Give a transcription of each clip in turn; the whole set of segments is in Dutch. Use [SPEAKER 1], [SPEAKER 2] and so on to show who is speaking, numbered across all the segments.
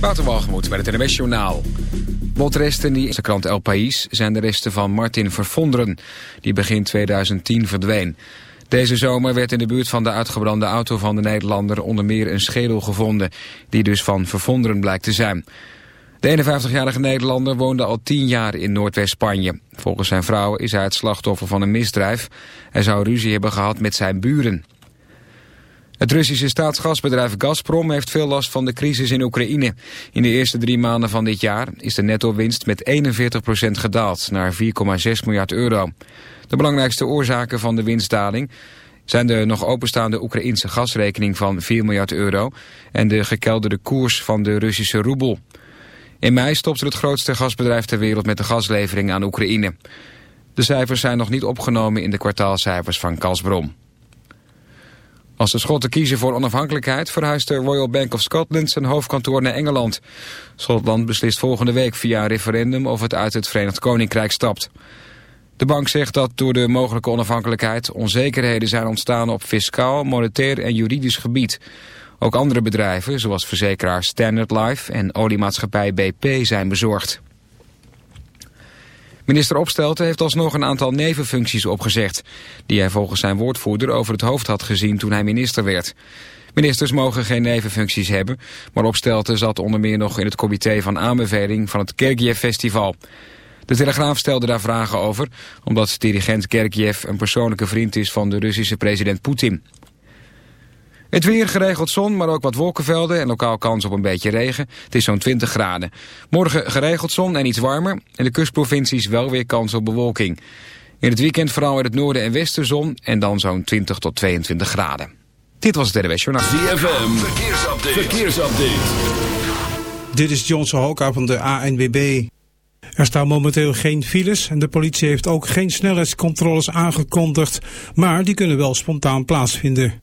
[SPEAKER 1] Waterwalgemoed bij het NWS Journaal. Botresten die in de krant El País zijn de resten van Martin Vervonderen, die begin 2010 verdween. Deze zomer werd in de buurt van de uitgebrande auto van de Nederlander onder meer een schedel gevonden, die dus van Vervonderen blijkt te zijn. De 51-jarige Nederlander woonde al 10 jaar in Noordwest-Spanje. Volgens zijn vrouw is hij het slachtoffer van een misdrijf. Hij zou ruzie hebben gehad met zijn buren. Het Russische staatsgasbedrijf Gazprom heeft veel last van de crisis in Oekraïne. In de eerste drie maanden van dit jaar is de netto-winst met 41% gedaald naar 4,6 miljard euro. De belangrijkste oorzaken van de winstdaling zijn de nog openstaande Oekraïnse gasrekening van 4 miljard euro en de gekelderde koers van de Russische roebel. In mei stopte het grootste gasbedrijf ter wereld met de gaslevering aan Oekraïne. De cijfers zijn nog niet opgenomen in de kwartaalcijfers van Gazprom. Als de Schotten kiezen voor onafhankelijkheid verhuist de Royal Bank of Scotland zijn hoofdkantoor naar Engeland. Schotland beslist volgende week via een referendum of het uit het Verenigd Koninkrijk stapt. De bank zegt dat door de mogelijke onafhankelijkheid onzekerheden zijn ontstaan op fiscaal, monetair en juridisch gebied. Ook andere bedrijven, zoals verzekeraar Standard Life en oliemaatschappij BP, zijn bezorgd. Minister Opstelten heeft alsnog een aantal nevenfuncties opgezegd... die hij volgens zijn woordvoerder over het hoofd had gezien toen hij minister werd. Ministers mogen geen nevenfuncties hebben... maar Opstelten zat onder meer nog in het comité van aanbeveling van het Kerkjev-festival. De Telegraaf stelde daar vragen over... omdat dirigent Kerkjev een persoonlijke vriend is van de Russische president Poetin. Het weer geregeld zon, maar ook wat wolkenvelden en lokaal kans op een beetje regen. Het is zo'n 20 graden. Morgen geregeld zon en iets warmer. In de kustprovincies wel weer kans op bewolking. In het weekend vooral in het noorden en westen zon en dan zo'n 20 tot 22 graden. Dit was het RWS Journaal.
[SPEAKER 2] ZFM, verkeersupdate. verkeersupdate.
[SPEAKER 3] Dit is Johnson Hoka van de ANWB. Er staan momenteel geen files en de politie heeft ook geen snelheidscontroles aangekondigd, maar die kunnen wel spontaan plaatsvinden.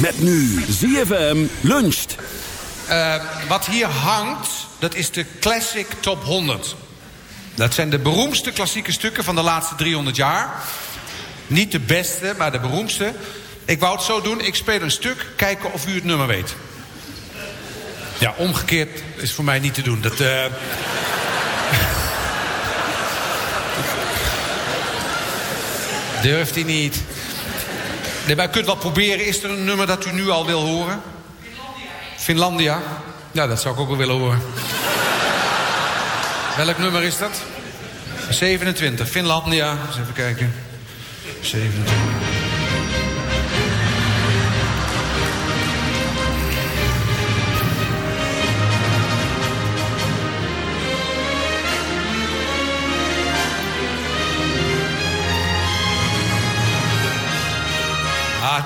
[SPEAKER 2] Met nu ZFM luncht.
[SPEAKER 4] Uh, wat hier hangt, dat is de Classic Top 100. Dat zijn de beroemdste klassieke stukken van de laatste 300 jaar. Niet de beste, maar de beroemdste. Ik wou het zo doen, ik speel een stuk, kijken of u het nummer weet. Ja, omgekeerd is voor mij niet te doen. Dat, uh... Durft hij niet. Nee, u kunt wel proberen. Is er een nummer dat u nu al wil horen? Finlandia. Finlandia? Ja, dat zou ik ook wel willen horen. Welk nummer is dat? 27. Finlandia. Eens even kijken. 27.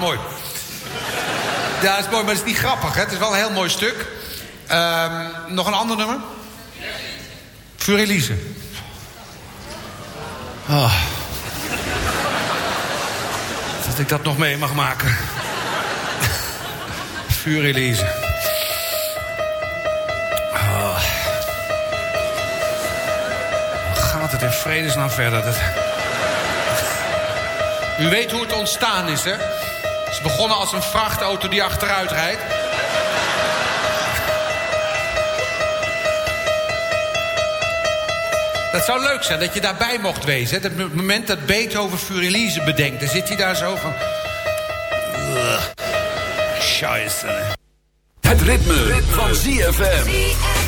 [SPEAKER 4] Mooi. Ja, dat is mooi, maar het is niet grappig. Hè? Het is wel een heel mooi stuk. Ehm, nog een ander nummer? Voor Elise. Oh. Dat ik dat nog mee mag maken. Vuur Elise. Hoe gaat het in vredesnaam verder? U weet hoe het ontstaan is, hè? Begonnen als een vrachtauto die achteruit rijdt. Dat zou leuk zijn, dat je daarbij mocht wezen. Het moment dat Beethoven Furelise bedenkt, dan zit hij daar zo van... Ugh. Scheisse.
[SPEAKER 2] Het ritme. van ZFM.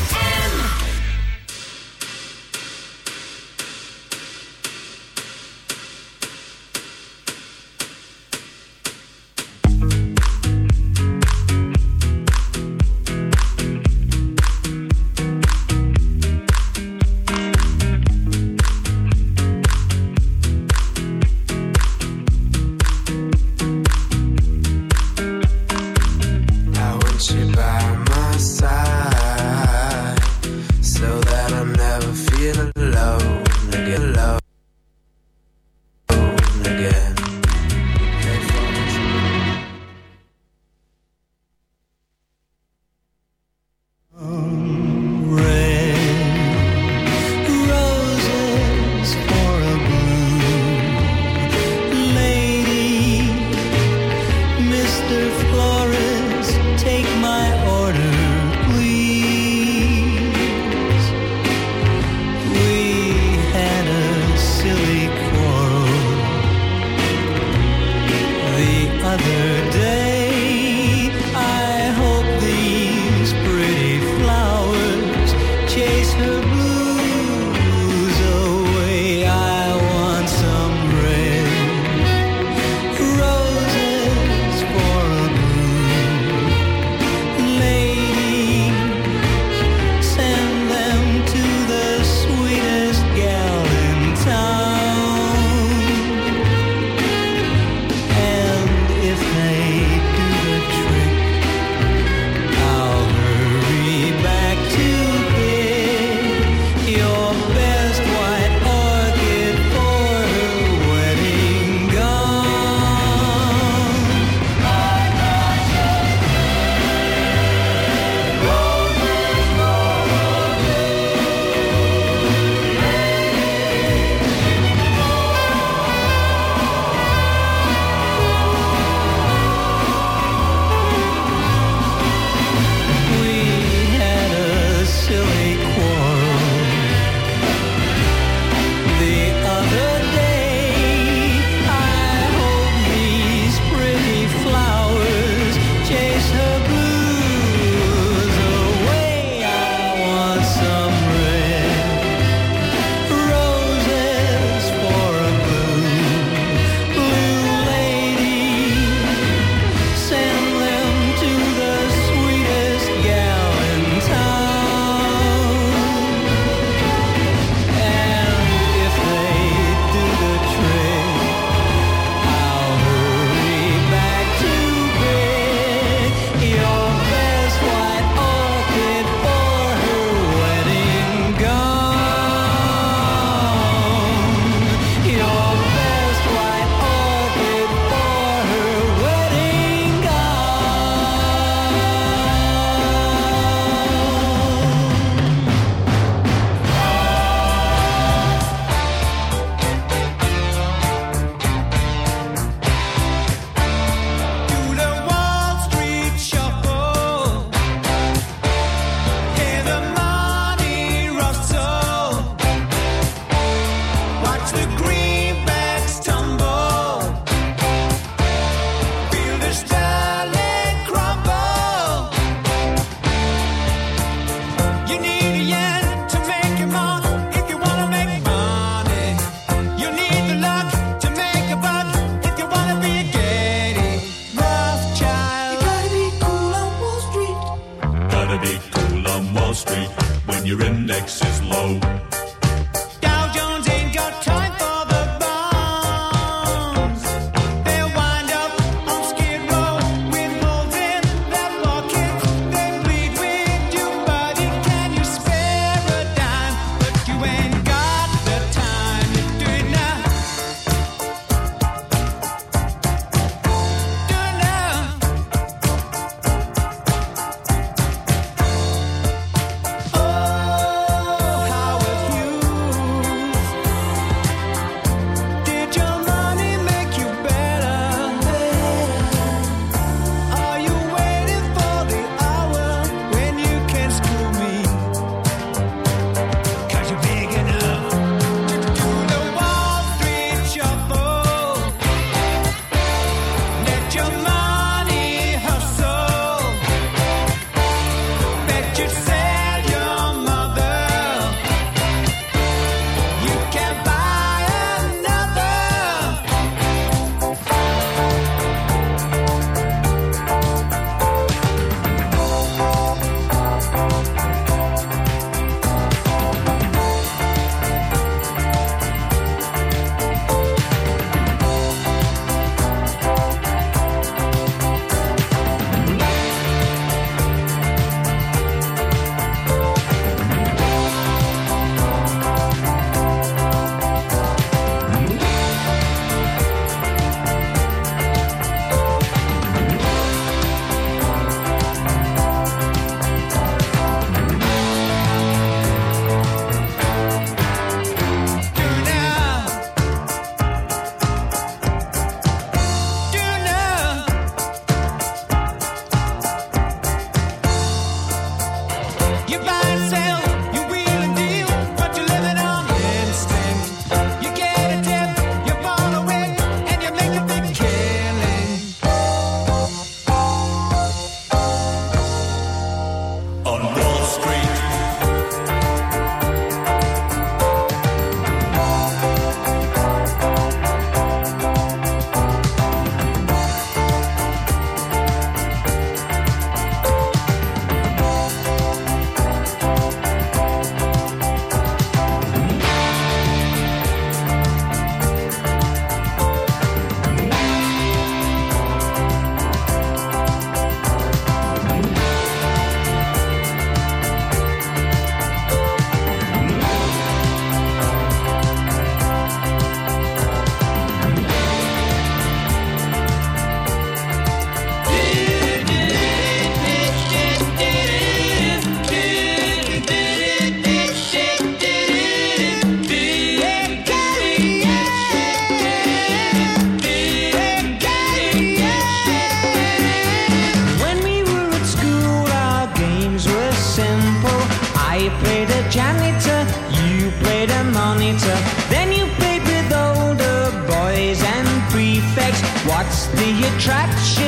[SPEAKER 5] Attraction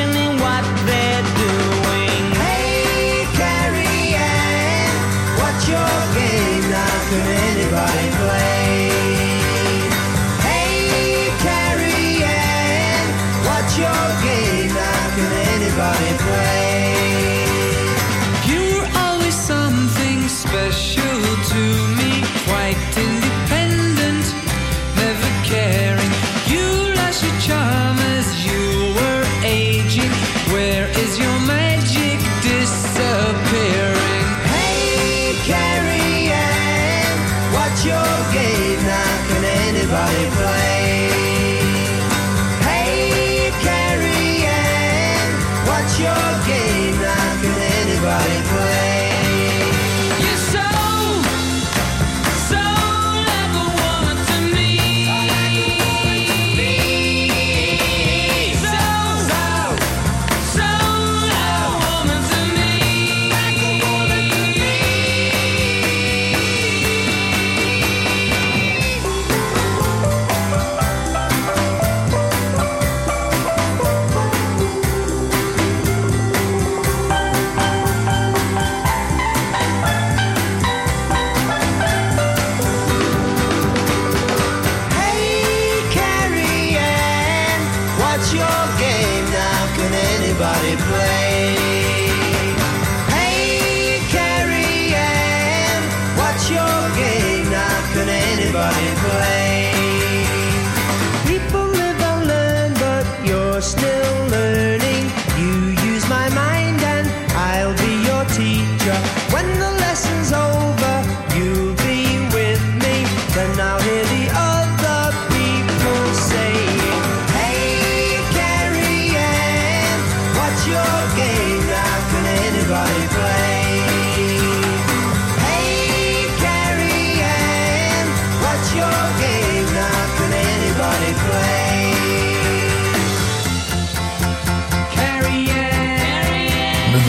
[SPEAKER 5] can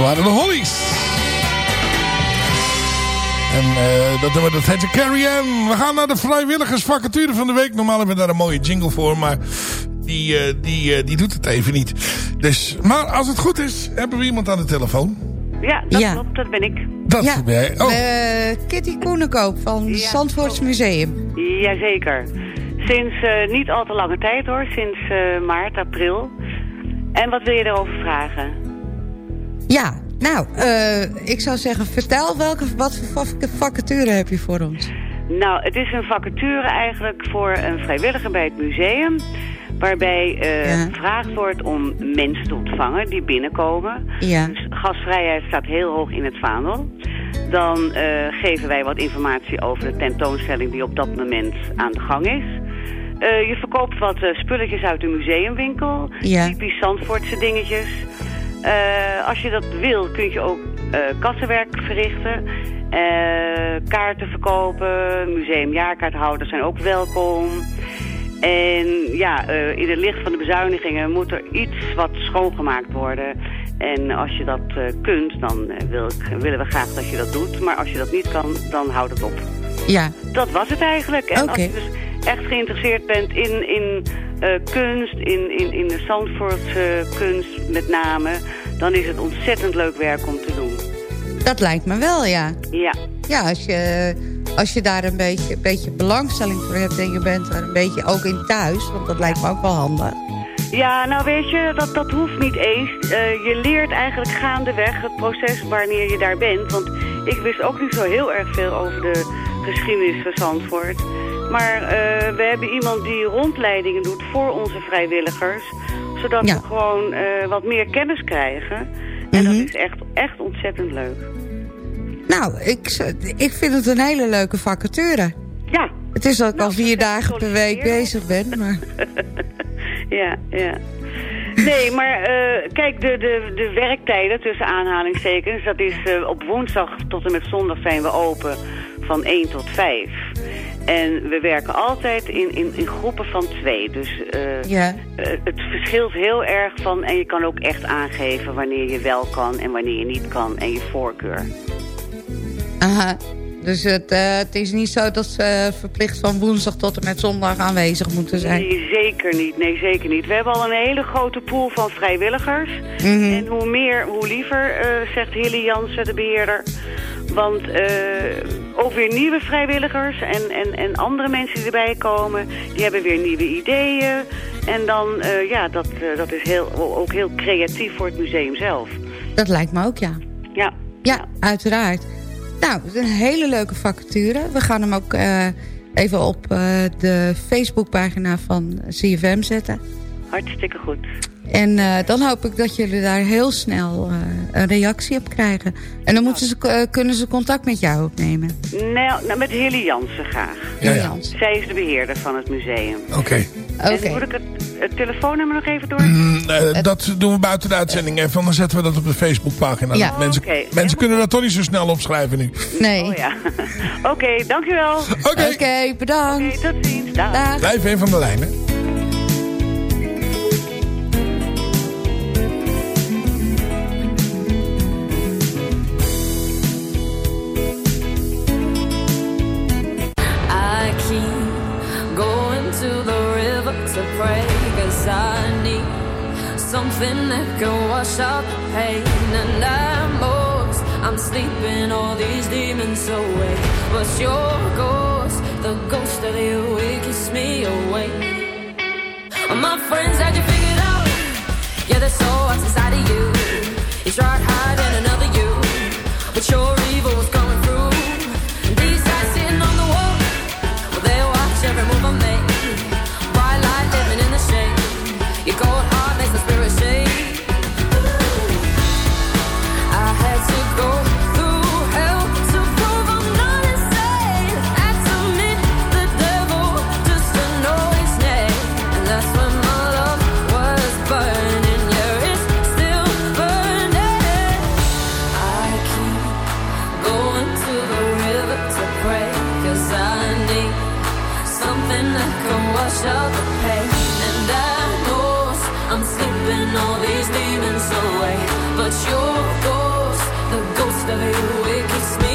[SPEAKER 6] waren de Hollies. En eh, dat nummer dat heet de Carrie Ann. We gaan naar de vrijwilligersvacature van de week. Normaal hebben we daar een mooie jingle voor, maar die, eh, die, eh, die doet het even niet. Dus, maar als het goed is, hebben we iemand aan de telefoon.
[SPEAKER 7] Ja, dat
[SPEAKER 8] Ja.
[SPEAKER 7] klopt, dat ben ik.
[SPEAKER 6] Dat
[SPEAKER 8] Ja,
[SPEAKER 6] ben jij. Oh,
[SPEAKER 8] eh, Kitty Koenenkoop van het
[SPEAKER 7] Ja,
[SPEAKER 8] Zandvoorts Museum.
[SPEAKER 7] Jazeker. Sinds eh, niet al te lange tijd hoor, sinds eh, maart, april. En wat wil je erover vragen?
[SPEAKER 8] Ja, nou, eh, ik zou zeggen, vertel welke, wat voor vac- vacature heb je voor ons?
[SPEAKER 7] Nou, het is een vacature eigenlijk voor een vrijwilliger bij het museum. Waarbij
[SPEAKER 8] Ja.
[SPEAKER 7] gevraagd wordt om mensen te ontvangen die binnenkomen.
[SPEAKER 8] Ja,
[SPEAKER 7] Dus gastvrijheid staat heel hoog in het vaandel. Dan eh, geven wij wat informatie over de tentoonstelling die op dat moment aan de gang is. Je verkoopt wat spulletjes uit de museumwinkel.
[SPEAKER 8] Ja.
[SPEAKER 7] Typisch Zandvoortse dingetjes. Eh, als je dat wil, kun je ook eh, kassenwerk verrichten. Eh, kaarten verkopen. Museumjaarkaarthouders zijn ook welkom. En ja, in het licht van de bezuinigingen moet er iets wat schoongemaakt worden. En als je dat kunt, dan wil ik, willen we graag dat je dat doet. Maar als je dat niet kan, dan houd het op.
[SPEAKER 8] ja,
[SPEAKER 7] Dat was het eigenlijk. En als je dus echt geïnteresseerd bent in, in eh, kunst, in, in, in de Zandvoortse kunst met name... dan is het ontzettend leuk werk om te doen.
[SPEAKER 8] dat lijkt me wel, ja.
[SPEAKER 7] Ja,
[SPEAKER 8] Ja, als je, als je daar een beetje, een beetje belangstelling voor hebt... en je bent er een beetje ook in thuis, want dat lijkt me ook wel handig.
[SPEAKER 7] Ja, nou weet je, dat, dat hoeft niet eens. Eh, je leert eigenlijk gaandeweg het proces wanneer je daar bent. Want ik wist ook niet zo heel erg veel over de geschiedenis van Zandvoort. Maar eh, we hebben iemand die rondleidingen doet voor onze vrijwilligers. Zodat
[SPEAKER 8] Ja.
[SPEAKER 7] we gewoon eh, wat meer kennis krijgen. En dat
[SPEAKER 8] Mhm.
[SPEAKER 7] is echt, echt ontzettend leuk.
[SPEAKER 8] Nou, ik, ik vind het een hele leuke vacature.
[SPEAKER 7] Ja,
[SPEAKER 8] Het is dat ik
[SPEAKER 7] Nou,
[SPEAKER 8] al vier dagen per week bezig ben, maar...
[SPEAKER 7] ja, ja. Nee, maar eh, kijk, de, de, de werktijden tussen aanhalingstekens... dat is eh, op woensdag tot en met zondag zijn we open van 1 tot 5. En we werken altijd in, in, in groepen van twee. Dus eh,
[SPEAKER 8] Ja.
[SPEAKER 7] het verschilt heel erg van... en je kan ook echt aangeven wanneer je wel kan en wanneer je niet kan... en je voorkeur.
[SPEAKER 8] Aha. Dus het, eh, het is niet zo dat ze verplicht van woensdag tot en met zondag aanwezig moeten zijn.
[SPEAKER 7] Nee, zeker niet. Nee, zeker niet. We hebben al een hele grote pool van vrijwilligers.
[SPEAKER 8] Mhm.
[SPEAKER 7] En hoe meer, hoe liever, eh, zegt Hilly Jansen, de beheerder. Want eh, ook weer nieuwe vrijwilligers en, en, en andere mensen die erbij komen... die hebben weer nieuwe ideeën. En dan, ja, dat, dat is heel, ook heel creatief voor het museum zelf.
[SPEAKER 8] Dat lijkt me ook, ja.
[SPEAKER 7] Ja.
[SPEAKER 8] Ja, uiteraard. Nou, het is een hele leuke vacature. We gaan hem ook eh, even op eh, de Facebookpagina van CFM zetten.
[SPEAKER 7] Hartstikke goed.
[SPEAKER 8] En eh, dan hoop ik dat jullie daar heel snel eh, een reactie op krijgen. En dan moeten ze, eh, kunnen ze contact met jou opnemen.
[SPEAKER 7] Nou, nou met Hilly Jansen graag.
[SPEAKER 6] Ja, ja.
[SPEAKER 7] Zij is de beheerder van het museum.
[SPEAKER 6] Oké.
[SPEAKER 7] En moet ik het, het telefoonnummer nog even door?
[SPEAKER 6] Mm, dat doen we buiten de uitzending even. Dan zetten we dat op de Facebookpagina.
[SPEAKER 8] Ja.
[SPEAKER 6] Mensen,
[SPEAKER 7] Oké.
[SPEAKER 6] mensen kunnen dat toch niet zo snel opschrijven nu.
[SPEAKER 8] Nee.
[SPEAKER 7] Oh ja. Oké, dankjewel.
[SPEAKER 6] Oké.
[SPEAKER 8] Oké, bedankt.
[SPEAKER 7] Oké, tot ziens. Dag.
[SPEAKER 8] Dag.
[SPEAKER 6] Blijf even van de lijn, hè.
[SPEAKER 9] Wash out the pain And I'm most, I'm sleeping all these demons away. But your ghost, the ghost of you, it keeps me awake. My friends had you figured out. Yeah, there's so what's inside of you. You tried hiding another you. But your all these demons away. But your ghost, the ghost of you, it keeps me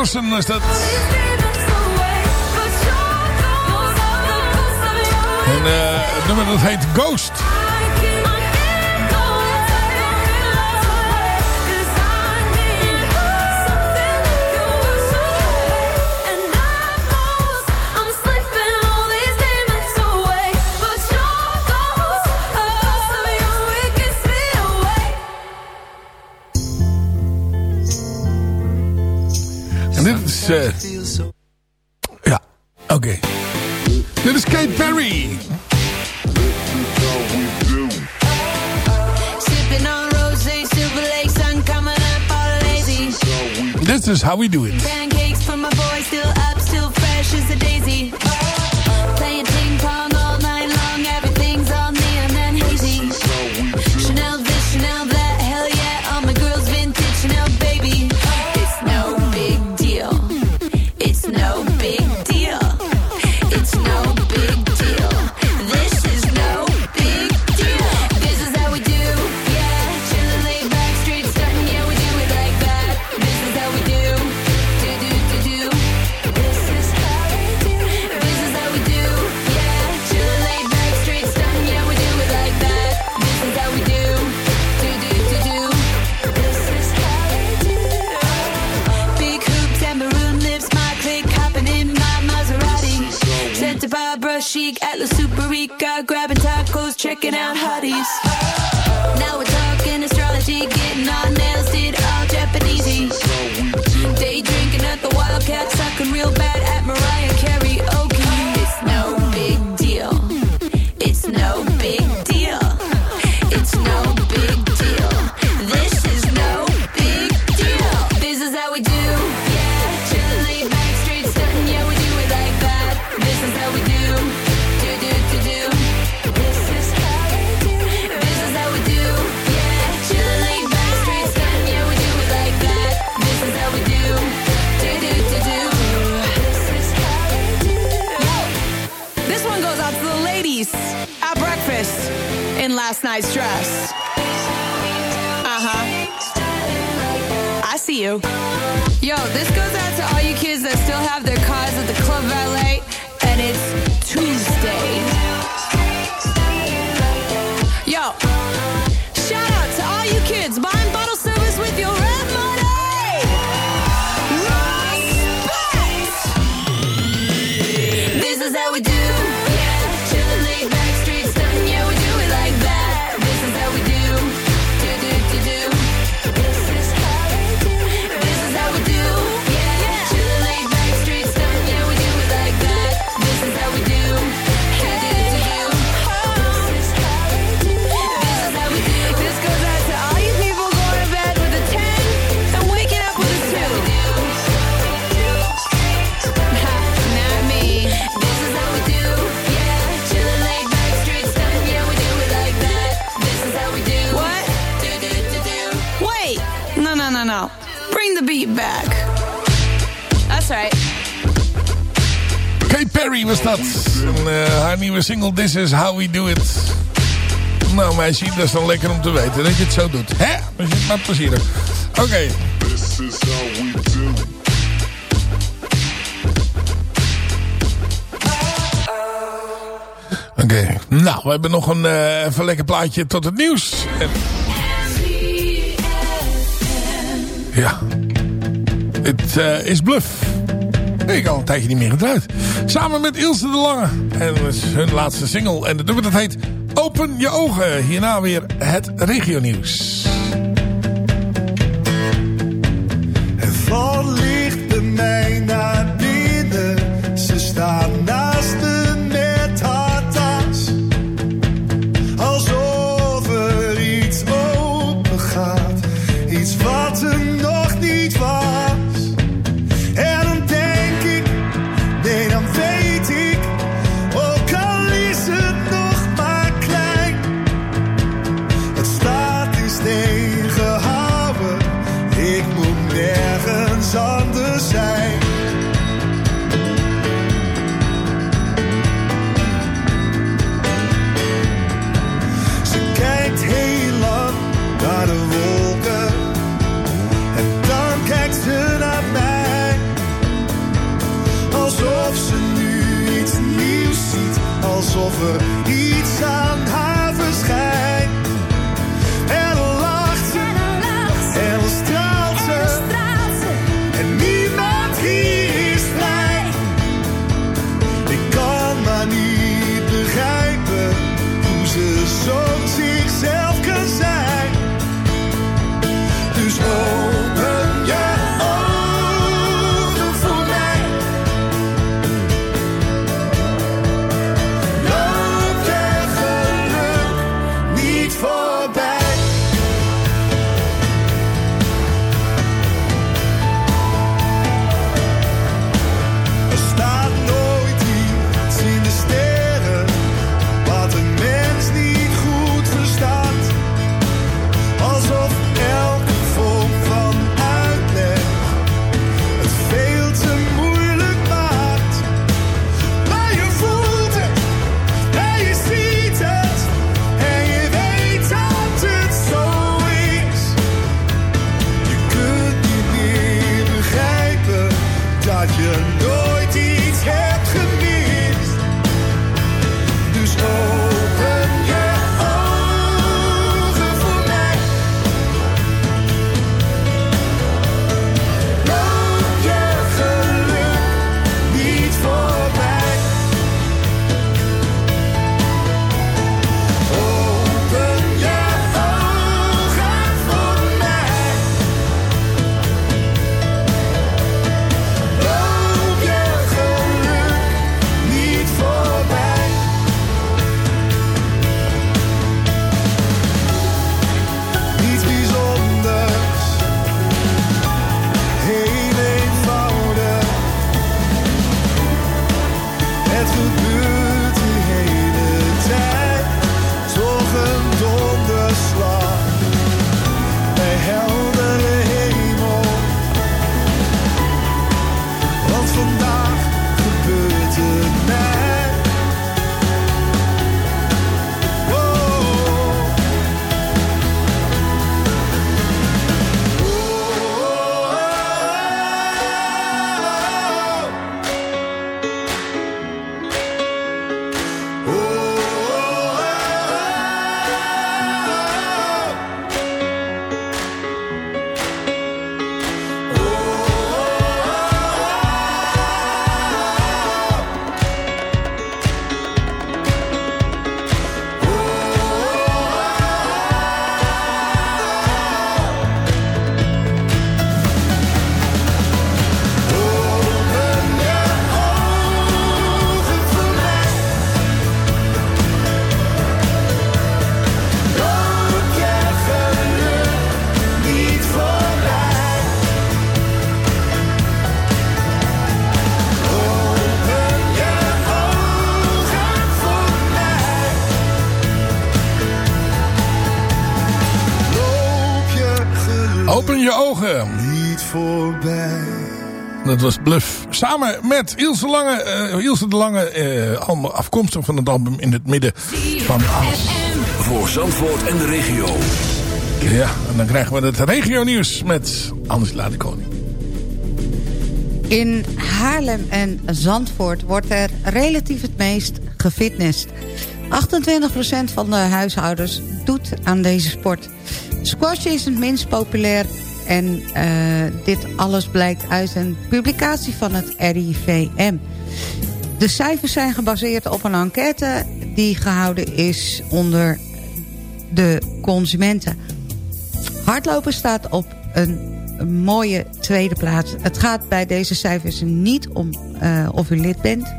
[SPEAKER 6] Ella Henderson is dat. En eh, het nummer dat heet Ghost. Uh, ja, oké. Okay. Dit is Kate Perry.
[SPEAKER 10] This is how we do it.
[SPEAKER 9] Pancakes my boy, still up, still fresh as a daisy. talking real This is how we do it.
[SPEAKER 10] Nou meisje, dat is dan lekker om te weten dat je het zo doet. Hè? Dus is maar plezier Oké.
[SPEAKER 6] This is how we do.
[SPEAKER 10] Oké, nou, we hebben nog een eh, even lekker plaatje tot het nieuws. Ja, het eh, is bluff. Ik al een tijdje niet meer gedraaid. Samen met Ilse de Lange. En dat is hun laatste single. En de dat heet Open je ogen. Hierna weer het regionieuws.
[SPEAKER 6] Dat was Bluff. Samen met Ilse, Lange, eh, Ilse de Lange, eh, allemaal afkomstig van het album in het midden van alles.
[SPEAKER 2] Voor Zandvoort en de regio.
[SPEAKER 6] Ja, en dan krijgen we het regio nieuws met Angela de Koning.
[SPEAKER 8] In Haarlem en Zandvoort wordt er relatief het meest gefitnessd. 28% van de huishoudens doet aan deze sport. Squash is het minst populair en eh, dit alles blijkt uit een publicatie van het RIVM. De cijfers zijn gebaseerd op een enquête die gehouden is onder de consumenten. Hardlopen staat op een mooie tweede plaats. Het gaat bij deze cijfers niet om eh, of u lid bent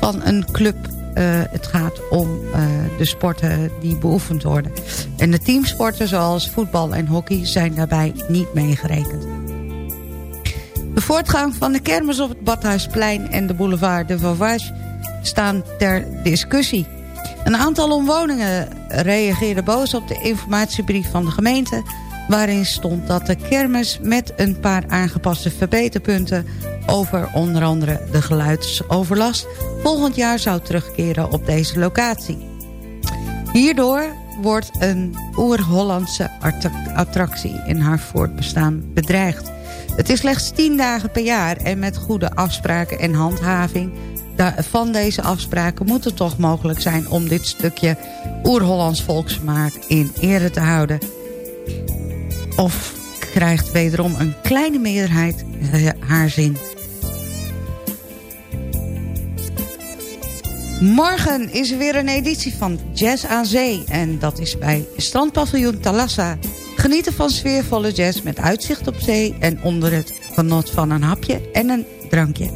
[SPEAKER 8] van een club. Eh, het gaat om eh, de sporten die beoefend worden. En de teamsporten zoals voetbal en hockey zijn daarbij niet meegerekend. De voortgang van de kermis op het Badhuisplein en de boulevard de Vauvage staan ter discussie. Een aantal omwonenden reageerde boos op de informatiebrief van de gemeente... waarin stond dat de kermis met een paar aangepaste verbeterpunten... over onder andere de geluidsoverlast... volgend jaar zou terugkeren op deze locatie. Hierdoor wordt een oer-Hollandse attra- attractie in haar voortbestaan bedreigd. Het is slechts 10 dagen per jaar en met goede afspraken en handhaving van deze afspraken moet het toch mogelijk zijn om dit stukje oer-Hollands volksvermaak in ere te houden. Of krijgt wederom een kleine meerderheid eh, haar zin. Morgen is er weer een editie van Jazz aan Zee. En dat is bij strandpaviljoen Talassa. Genieten van sfeervolle jazz met uitzicht op zee... en onder het genot van een hapje en een drankje.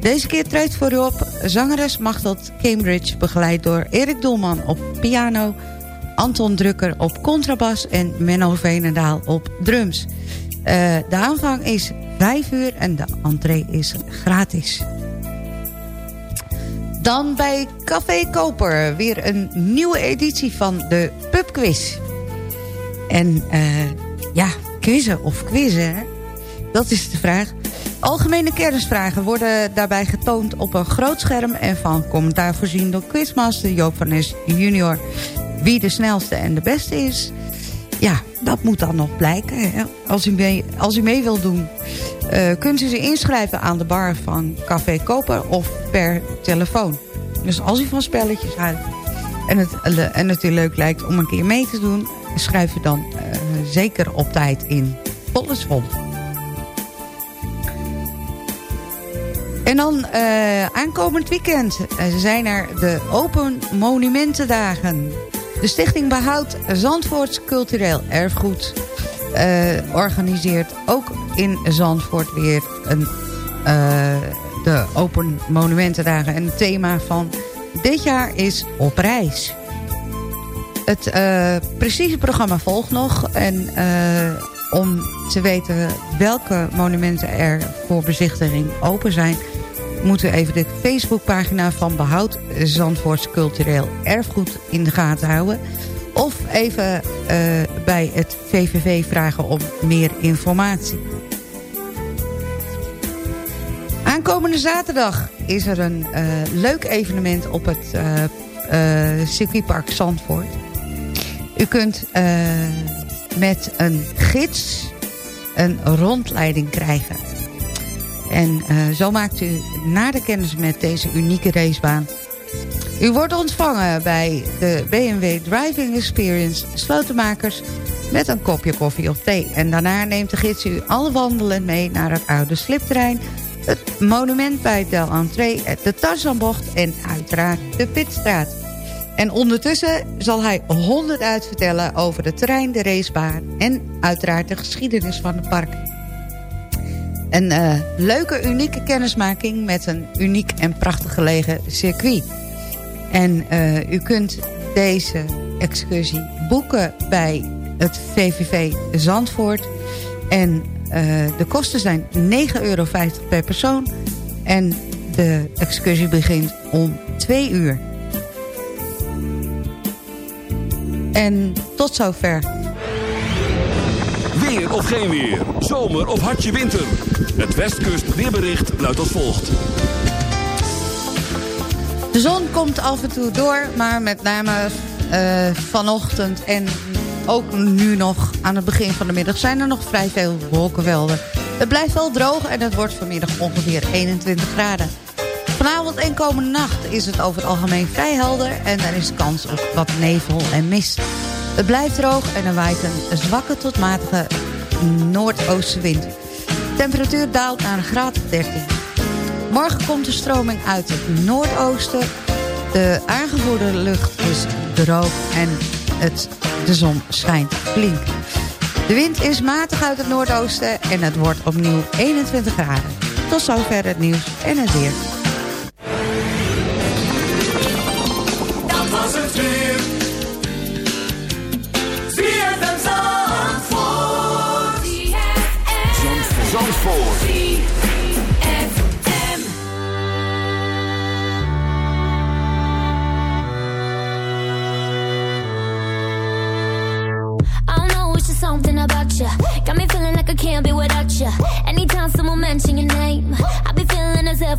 [SPEAKER 8] Deze keer treedt voor u op zangeres Machteld Cambridge... begeleid door Erik Doelman op piano... Anton Drukker op contrabas en Menno Veenendaal op drums. Eh, de aanvang is 5 uur en de entree is gratis. Dan bij Café Koper weer een nieuwe editie van de pubquiz. En eh, ja, quizzen of quizzen, dat is de vraag. Algemene kennisvragen worden daarbij getoond op een groot scherm... en van commentaar voorzien door quizmaster Joop van Nes junior. Wie de snelste en de beste is, ja, dat moet dan nog blijken. Hè? Als, u mee, als u mee wilt doen, eh, kunt u ze inschrijven aan de bar van Café Koper of per telefoon. Dus als u van spelletjes houdt en het, en het u leuk lijkt om een keer mee te doen... schrijf u dan eh, zeker op tijd in. Vol. En dan eh, aankomend weekend zijn er de Open Monumentendagen. De Stichting Behoud Zandvoorts Cultureel Erfgoed... eh, organiseert ook in Zandvoort weer een, eh, de Open Monumentendagen. En het thema van dit jaar is Op Reis. Het eh, precieze programma volgt nog. En om te weten welke monumenten er voor bezichtiging open zijn... moeten we even de Facebookpagina van Behoud Zandvoorts Cultureel Erfgoed in de gaten houden. Of even eh, bij het VVV vragen om meer informatie. Aankomende zaterdag is er een eh, leuk evenement op het eh, circuitpark Zandvoort. U kunt met een gids een rondleiding krijgen. En eh, zo maakt u na de kennis met deze unieke racebaan... U wordt ontvangen bij de BMW Driving Experience Slotenmakers... met een kopje koffie of thee. En daarna neemt de gids u alle wandelend mee naar het oude slipterrein... het monument bij Del Entree, de Tarzanbocht en uiteraard de Pitstraat. En ondertussen zal hij honderd uitvertellen over het terrein, de racebaan... en uiteraard de geschiedenis van het park. Een eh, leuke, unieke kennismaking met een uniek en prachtig gelegen circuit. En eh, u kunt deze excursie boeken bij het VVV Zandvoort. En eh, de kosten zijn 9,50 euro per persoon. En de excursie begint om 2 uur. En tot zover.
[SPEAKER 2] Weer of geen weer. Zomer of hartje winter. Het Westkust weerbericht luidt als volgt.
[SPEAKER 8] De zon komt af en toe door, maar met name eh, vanochtend en ook nu nog aan het begin van de middag zijn er nog vrij veel wolkenvelden. Het blijft wel droog en het wordt vanmiddag ongeveer 21 graden. Vanavond en komende nacht is het over het algemeen vrij helder en er is kans op wat nevel en mist. Het blijft droog en er waait een zwakke tot matige noordoostenwind. Temperatuur daalt naar een graad of 13. Morgen komt de stroming uit het noordoosten. De aangevoerde lucht is droog en het, de zon schijnt flink. De wind is matig uit het noordoosten en het wordt opnieuw 21 graden. Tot zover het nieuws en het weer.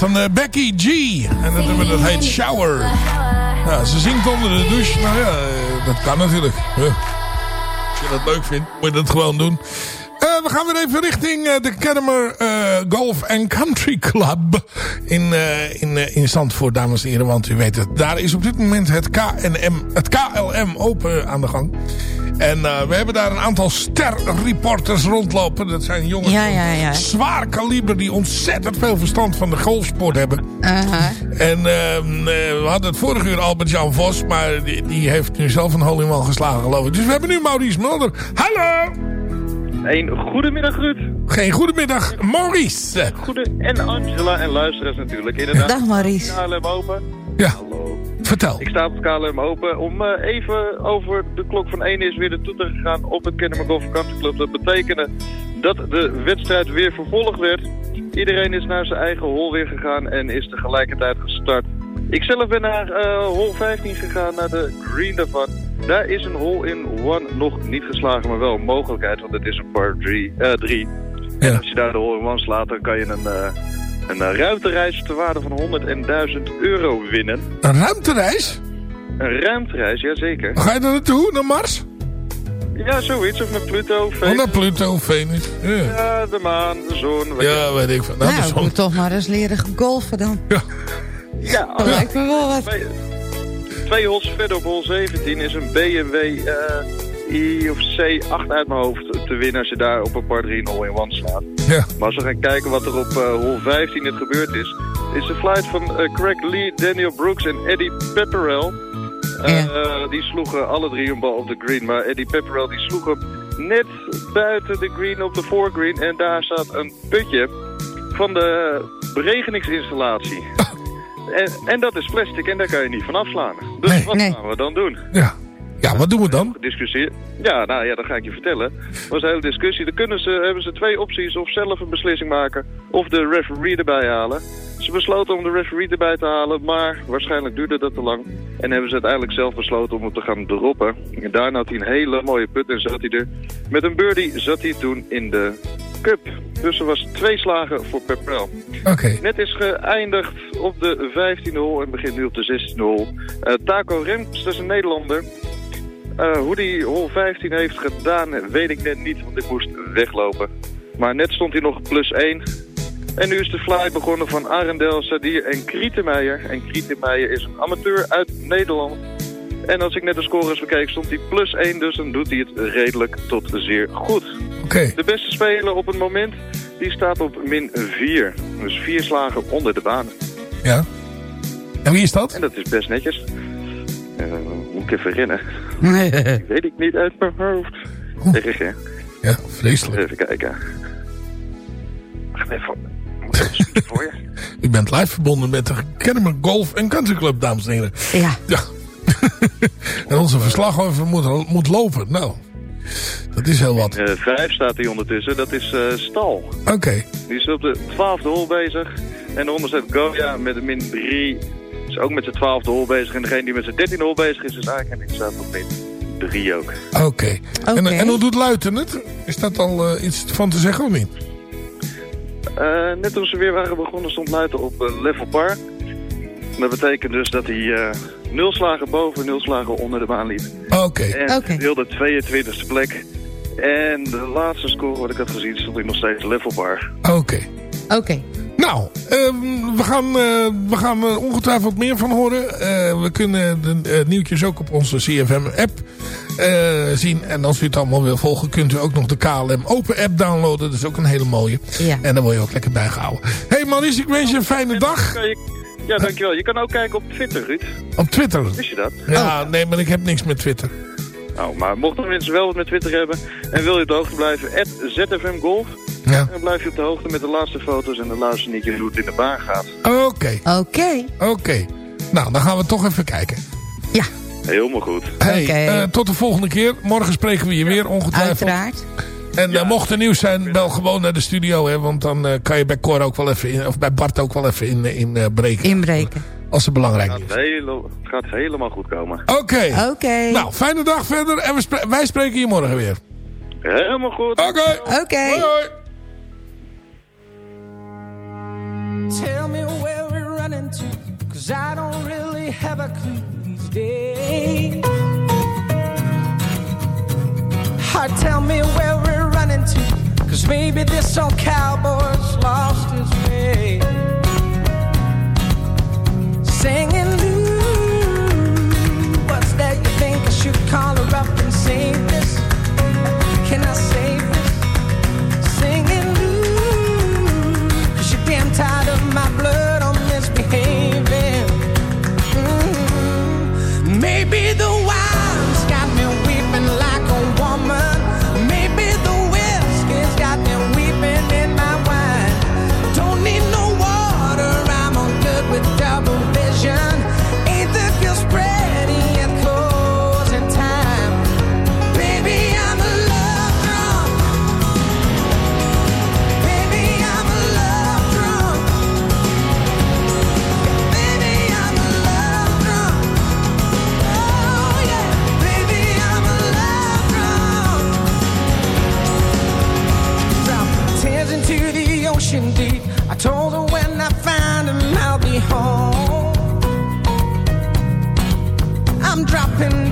[SPEAKER 6] dan eh, Becky G. En dat nummer dat heet Shower. Ja, ze zingt onder de douche. Nou ja, eh, dat kan natuurlijk. Ja. Als je dat leuk vindt, moet je dat gewoon doen. Eh, we gaan weer even richting de Kennemer eh, Golf and Country Club in, in, in Zandvoort, dames en heren. Want u weet het, daar is op dit moment het, KNM, het KLM open aan de gang. En eh, we hebben daar een aantal sterreporters rondlopen. Dat zijn jongens
[SPEAKER 8] Ja, ja, ja.
[SPEAKER 6] van zwaar kaliber die ontzettend veel verstand van de golfsport hebben. En ehm, eh, we hadden het vorige uur Albert-Jan Vos, maar die, die heeft nu zelf een hole in geslagen geloof ik. Dus we hebben nu Maurice Mulder. Hallo!
[SPEAKER 11] Een goedemiddag Ruud.
[SPEAKER 6] Geen goedemiddag, Maurice.
[SPEAKER 11] Goede en Angela en luisteraars natuurlijk. Inderdaad.
[SPEAKER 8] Dag, Maurice.
[SPEAKER 11] Open.
[SPEAKER 6] Ja, vertel.
[SPEAKER 11] Ik sta op het KLM Open. Om eh, even over de klok van 1 is weer de toeter gegaan op het Kennemer Golf Country Club. Dat betekende dat de wedstrijd weer vervolgd werd. Iedereen is naar zijn eigen hol weer gegaan en is tegelijkertijd gestart. Ik zelf ben naar eh hol 15 gegaan, naar de green daarvan. Daar is een hole in one nog niet geslagen, maar wel een mogelijkheid, want het is een par 3. En als je daar de hole in one slaat, dan kan je een, eh, een ruimtereis ter waarde van 100.000 euro winnen.
[SPEAKER 6] Een ruimtereis?
[SPEAKER 11] Een ruimtereis, jazeker.
[SPEAKER 6] Ga je daar naartoe, naar Mars?
[SPEAKER 11] Ja, zoiets. Of met Pluto,
[SPEAKER 6] Oh,
[SPEAKER 11] Venus.
[SPEAKER 6] naar Pluto, Venus. Ja,
[SPEAKER 11] Ja, de maan, de zon. weet
[SPEAKER 6] ja
[SPEAKER 11] je.
[SPEAKER 6] weet ik van. Nou,
[SPEAKER 8] Nou, ik moet toch maar eens leren golfen dan.
[SPEAKER 11] Ja,
[SPEAKER 8] Dat lijkt me wel wat.
[SPEAKER 11] Twee, twee holes verder op hol 17 is een BMW eh, I of C8 uit mijn hoofd te winnen als je daar op een par 3 een hole-in-one slaat.
[SPEAKER 6] Ja.
[SPEAKER 11] Maar als we gaan kijken wat er op eh hol 15 het gebeurd is, is de flight van eh, Craig Lee, Daniel Brooks en Eddie Pepperell. Eh, Die sloegen alle drie een bal op de green, maar Eddie Pepperell die sloeg hem net buiten de green op de voorgreen. En daar staat een putje van de beregeningsinstallatie. En, en dat is plastic en daar kan je niet van afslaan. Dus wat gaan we dan doen?
[SPEAKER 6] Ja. Ja, wat doen we dan?
[SPEAKER 11] Discussie. Ja, nou ja, dat ga ik je vertellen. Er was een hele discussie. Dan kunnen ze, hebben ze twee opties. Of zelf een beslissing maken. Of de referee erbij halen. Ze besloten om de referee erbij te halen. Maar waarschijnlijk duurde dat te lang. En hebben ze uiteindelijk zelf besloten om het te gaan droppen. En daarna had hij een hele mooie put en zat hij er. Met een birdie zat hij toen in de cup. Dus er was twee slagen voor Pepperell.
[SPEAKER 6] Oké.
[SPEAKER 11] Net is geëindigd op de 15e hole en begint nu op de 16e hole. Eh, Taco Rems, dat is een Nederlander. Eh, hoe die hole 15 heeft gedaan, weet ik net niet, want ik moest weglopen. Maar net stond hij nog plus 1. En nu is de flight begonnen van Arendel, Sadier en Krietenmeijer. En Krietenmeijer is een amateur uit Nederland. En als ik net de scores bekeek, stond hij plus 1, dus dan doet hij het redelijk tot zeer goed.
[SPEAKER 6] Oké.
[SPEAKER 11] De beste speler op het moment, die staat op min 4. Dus vier slagen onder de baan.
[SPEAKER 6] Ja. En wie is dat?
[SPEAKER 11] En dat is best netjes. Eh, moet ik even rennen? Weet ik niet uit mijn hoofd. Zeg hè?
[SPEAKER 6] Ja, vreselijk.
[SPEAKER 11] Even kijken. Wacht even. Voor je?
[SPEAKER 6] U bent live verbonden met de Kennemer Golf en Country Club, dames en heren.
[SPEAKER 8] Ja.
[SPEAKER 6] Ja. en onze verslaggever moet, moet lopen. Nou, dat is heel wat.
[SPEAKER 11] Eh, vijf staat hij ondertussen. Dat is eh, Stal.
[SPEAKER 6] Oké.
[SPEAKER 11] Die is op de twaalfde hole bezig. En daaronder staat Goya met een min 3. Is ook met zijn twaalfde hole bezig. En degene die met zijn dertiende hole bezig is, is eigenlijk en die staat op min 3 ook.
[SPEAKER 6] Oké. En, en hoe doet Luiten het? Is dat al eh, iets van te zeggen of niet?
[SPEAKER 11] Eh, net toen ze weer waren begonnen stond Luiten op eh, level par. Dat betekent dus dat hij eh, nul slagen boven, nul slagen onder de baan liep.
[SPEAKER 6] Oké.
[SPEAKER 11] En
[SPEAKER 8] Oké.
[SPEAKER 11] heel de 22e plek. En de laatste score wat ik had gezien stond hij nog steeds level par.
[SPEAKER 6] Oké.
[SPEAKER 8] Oké.
[SPEAKER 6] Nou, ehm, we gaan, eh, we gaan er ongetwijfeld meer van horen. Eh, we kunnen de eh, nieuwtjes ook op onze CFM-app zien. En als u het allemaal wil volgen, kunt u ook nog de KLM Open app downloaden. Dat is ook een hele mooie.
[SPEAKER 8] Ja.
[SPEAKER 6] En daar word je ook lekker bijgehouden. hey Maurice, ik wens je een fijne dag.
[SPEAKER 11] Ja, dankjewel. Je kan ook kijken op Twitter, Ruud.
[SPEAKER 6] Op Twitter.
[SPEAKER 11] Wist je dat?
[SPEAKER 6] Ja, nee, maar ik heb niks met Twitter.
[SPEAKER 11] Nou, maar mochten mensen wel wat met Twitter hebben en wil je op de hoogte blijven, ZFM Golf.
[SPEAKER 6] Ja.
[SPEAKER 11] Dan blijf je op de hoogte met de laatste foto's en de laatste niet hoe het in de baan gaat.
[SPEAKER 6] Oké.
[SPEAKER 8] Oké.
[SPEAKER 6] Oké. Nou, dan gaan we toch even kijken.
[SPEAKER 11] Helemaal goed.
[SPEAKER 6] Hey,
[SPEAKER 8] Oké.
[SPEAKER 6] eh, tot de volgende keer. Morgen spreken we je weer, ongetwijfeld.
[SPEAKER 8] Uiteraard.
[SPEAKER 6] En eh, mocht er nieuws zijn, bel gewoon naar de studio. Hè, want dan eh, kan je bij Cor ook wel even in, of bij Bart ook wel even in, in eh, breken.
[SPEAKER 8] Inbreken.
[SPEAKER 6] Als het belangrijk
[SPEAKER 11] Het
[SPEAKER 6] is.
[SPEAKER 11] hele, het gaat helemaal goed komen.
[SPEAKER 6] Oké.
[SPEAKER 8] Oké.
[SPEAKER 6] Nou, fijne dag verder. En we spre- wij spreken je morgen weer.
[SPEAKER 11] Helemaal goed.
[SPEAKER 6] Oké.
[SPEAKER 8] Oké.
[SPEAKER 6] Hoi,
[SPEAKER 12] Tell me where we're running to, cause I don't really have a clue these days. Heart, tell me where we're running to, cause maybe this old cowboy's lost his way. Singing,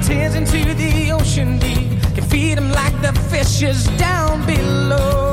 [SPEAKER 12] tears into the ocean deep. Can feed them like the fishes down below.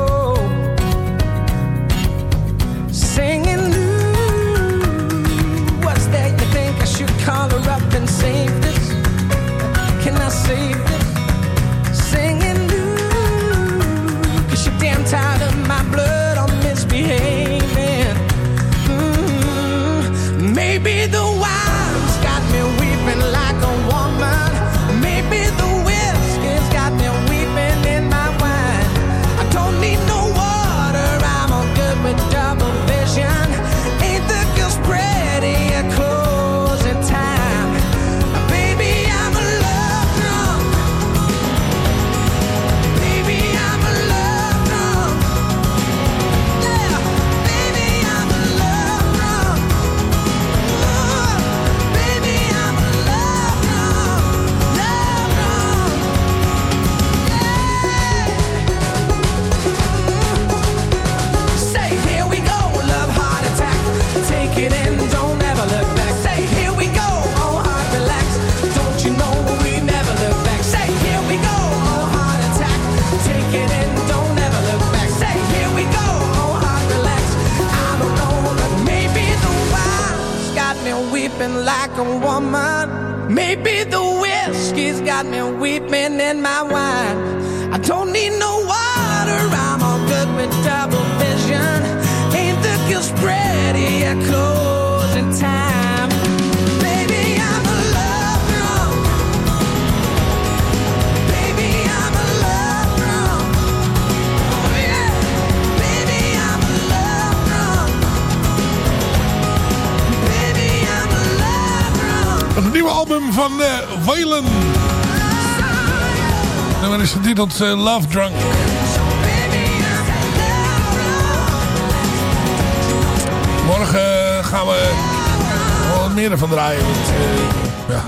[SPEAKER 6] Morgen gaan we wat meer ervan draaien. Eh, ja.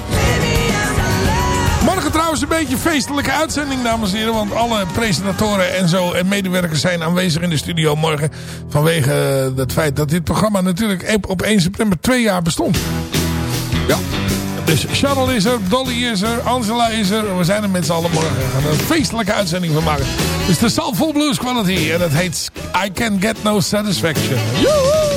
[SPEAKER 6] Morgen trouwens een beetje feestelijke uitzending, dames en heren. Want alle presentatoren en zo en medewerkers zijn aanwezig in de studio morgen. Vanwege het feit dat dit programma natuurlijk op 1 september twee jaar bestond. Ja. Dus Charles is er, Dolly is er, Angela is er. We zijn er met z'n allen morgen. We gaan er een feestelijke uitzending van maken. Dus de zal blues quality. En het heet I Can Get No Satisfaction. Joehoe!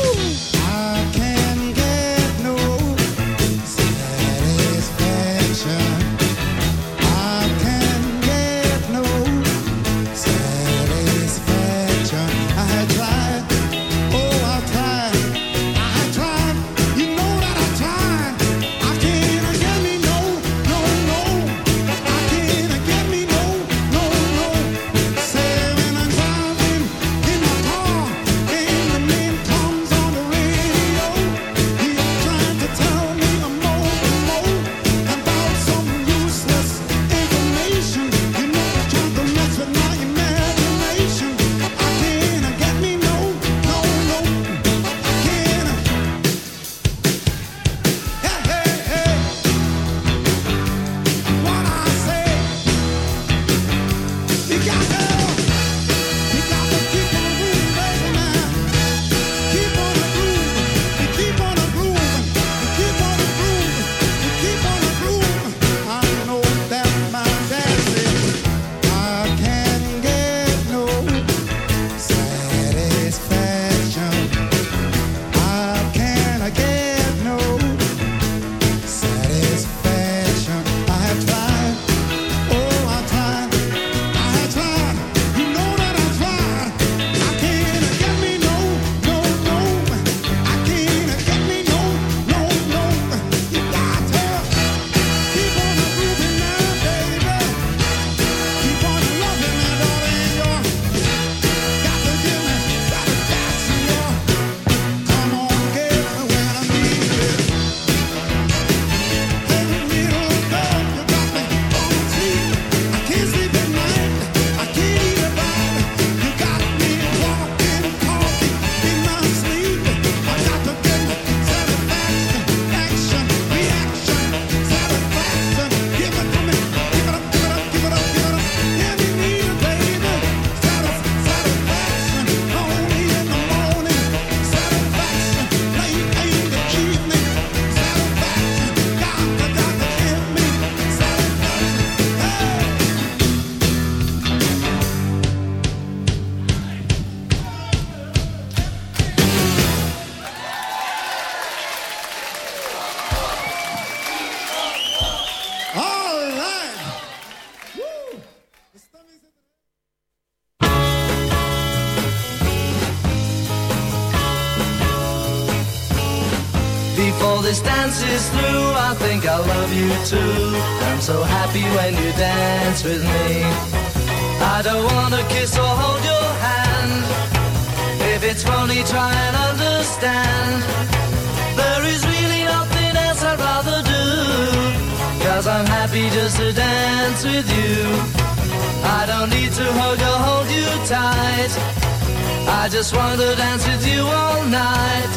[SPEAKER 13] You too. I'm so happy when you dance with me. I don't wanna kiss or hold your hand. If it's funny, try and understand. There is really nothing else I'd rather do. Cause I'm happy just to dance with you. I don't need to hug or hold you tight. I just want to dance with you all night.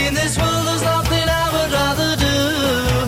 [SPEAKER 13] In this world, there's nothing I would rather do.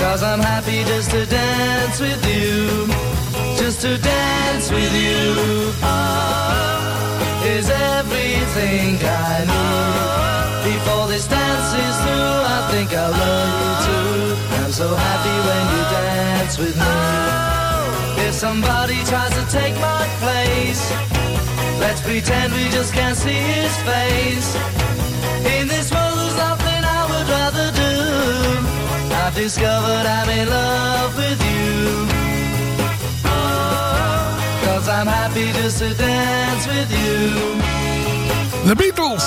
[SPEAKER 13] Cause I'm happy just to dance with you. Just to dance with you. Ah, is everything I need. Before this dance is through, I think I love you too. I'm so happy when you dance with me. If somebody tries to take my place, let's pretend we just can't see his face. Discovered I'm in love with you. Cause I'm happy just to dance with you.
[SPEAKER 6] The Beatles.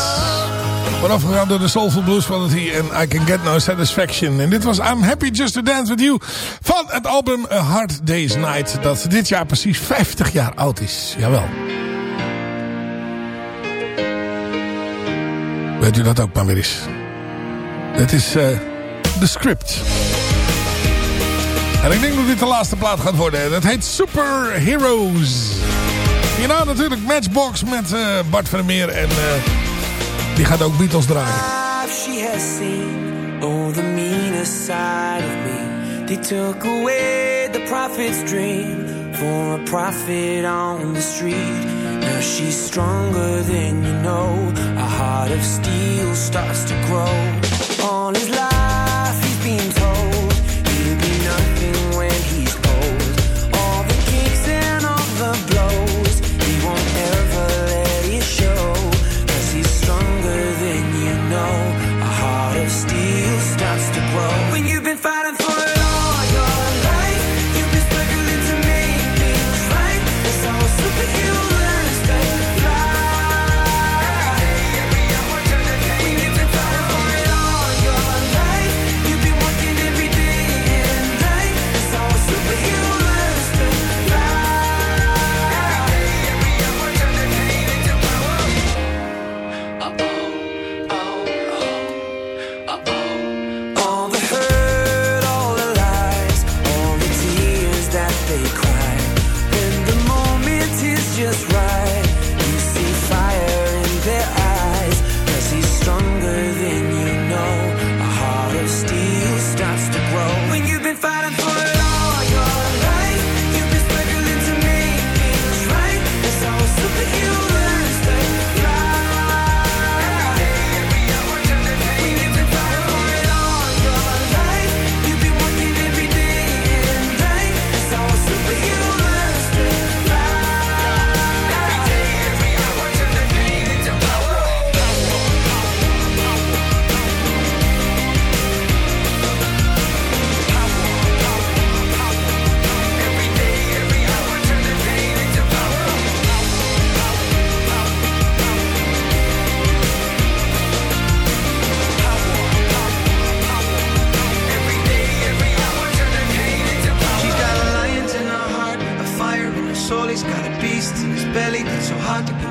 [SPEAKER 6] Voorafgegaan door de Soulful Blues Quality en I Can Get No Satisfaction. En dit was I'm Happy Just to Dance With You van het album A Hard Day's Night. Dat dit jaar precies 50 jaar oud is. Jawel. Weet u dat ook maar weer. Het is eh de script. En ik denk dat dit de laatste plaat gaat worden. Dat heet Super Heroes. Hierna natuurlijk Matchbox met eh, Bart van der Meer. En eh, die gaat ook Beatles draaien.
[SPEAKER 14] she has seen oh the meaner side of me they took away the prophet's dream for a prophet on the street now she's stronger than you know a heart of steel starts to grow all his life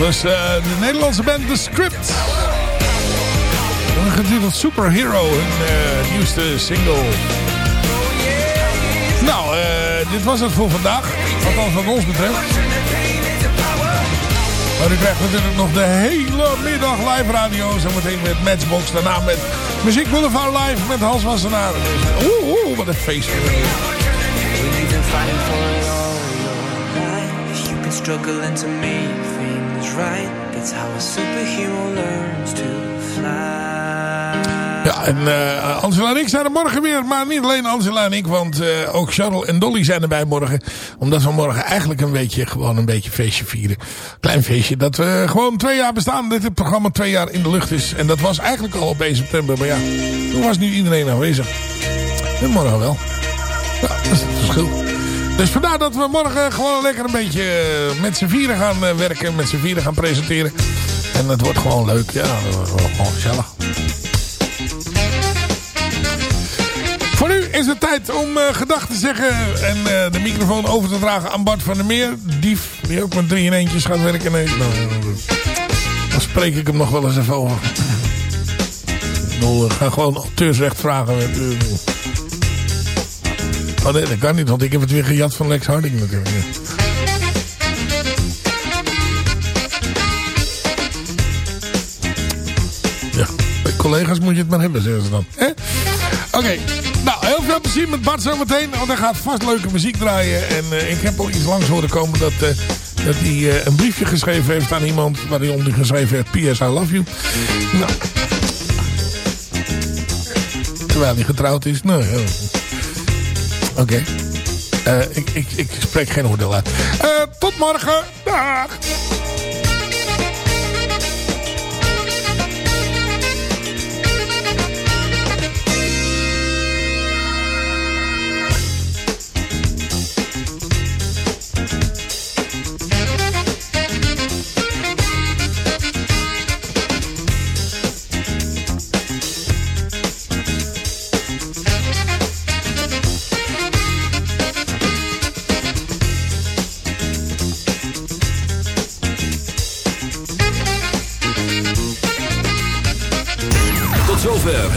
[SPEAKER 6] Was eh, de Nederlandse band The Script. Getiteld Superhero, hun eh, nieuwste single. Nou, eh, dit was het voor vandaag. Wat ons betreft. Maar u krijgt natuurlijk nog de hele middag live radio. Zometeen met Matchbox. Daarna met Muziek live met Hans Wassenaar. Dus, Oeh, oeh, wat een
[SPEAKER 14] been struggling to make right. That's how a superhero learns to fly.
[SPEAKER 6] Ja, en eh, Angela en ik zijn er morgen weer. Maar niet alleen Angela en ik, want eh, ook Charles en Dolly zijn erbij morgen. Omdat we morgen eigenlijk een beetje, gewoon een beetje feestje vieren. Klein feestje. Dat we gewoon twee jaar bestaan. Dat het programma twee jaar in de lucht is. En dat was eigenlijk al op 1 september. Maar ja, toen was nu iedereen aanwezig. En morgen wel. Ja, dat is het verschil. Dus vandaar dat we morgen gewoon lekker een beetje eh, met z'n vieren gaan eh, werken. Met z'n vieren gaan presenteren. En het wordt gewoon leuk. Ja, gewoon gezellig. Voor nu is het tijd om eh gedachten te zeggen en de microfoon over te dragen aan Bart van der Meer. Dief, die ook met drie in eentjes gaat werken. Nee, nou, dan spreek ik hem nog wel eens even over. Bedoel, ik ga gewoon auteursrecht vragen. Oh nee, dat kan niet, want ik heb het weer gejat van Lex Harding natuurlijk. Ja, bij collega's moet je het maar hebben, zeggen ze dan. Oké, nou, heel veel plezier met Bart zometeen. Want hij gaat vast leuke muziek draaien. En eh, ik heb al iets langs horen komen dat, eh, dat hij eh, een briefje geschreven heeft aan iemand. Waar hij onder geschreven heeft, P.S. I love you. Nou. Terwijl hij getrouwd is. Nou, ja. Oké. Eh, ik, ik, ik spreek geen oordeel uit. Eh, tot morgen. Dag.